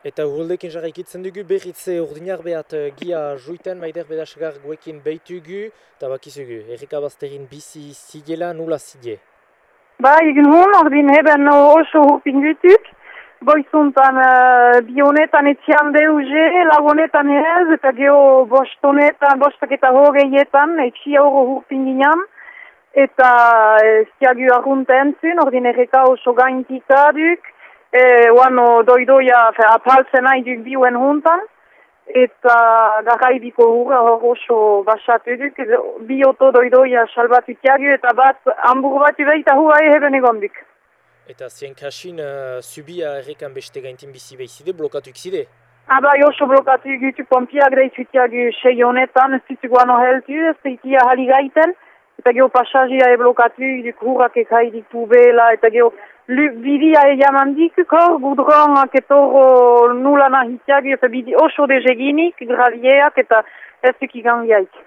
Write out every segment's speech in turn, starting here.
Eta uruldekin jarraikitzen dugu berritze urdinar behat eh, gia juiten maider bedasagar guekin beitugu eta bakizugu, errika bazterin bizi zigela nula zige. Ba, egin hon, ordin heben oso hurpin gutuk. Boizuntan uh, bionetan etxian deuze, lagonetan ez, eta geho bostonetan, bostak eta hogeietan, etxia horro hurpin ginean. Eta ez diagu arrunta entzun, ordin erreka oso gaintika duk. E, oano doidoia, fe, apaltzen nahi duk biuen juntan. Eta garraibiko hurra hor oso basatu duk. Bi oto doidoia salbatu tiagu eta bat hambur bat ubeita hua eheben egon duk. Eta zien kasin uh, subia errekan beste gaintin bizi behizide, blokatuk zide. Aba, oso blokatu gitu pompiak deitutiagu sei honetan, ez ditugu ano heltu, ez deitia hali gaiten. Eta geho pasazia e blokatu, duk hurrak ekai ditu bela, eta geho bidia e jaman dikukor, gudronak etoro nula nahitiagu, eta bidi oso dezeginik, gravieak, eta ez duk igangiaik.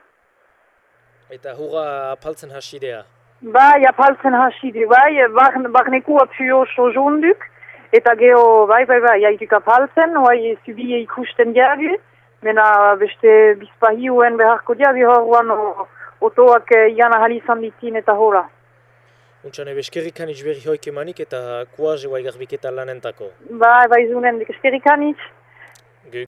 Eta hurra apaltzen hasidea. Bai, apaltzen hasi du, bai, barneku apsu oso jonduk, eta geho, bai, bai, bai, haituk apaltzen, bai, zubie ikusten diagu, mena beste bizpahioen beharko diagu horrean otoak iana halizan ditin eta hola. Untxane, beskerrikan izberri hoik emanik eta kuaz eguai garbiketa lanentako. Bai, bai, zunen, beskerrikan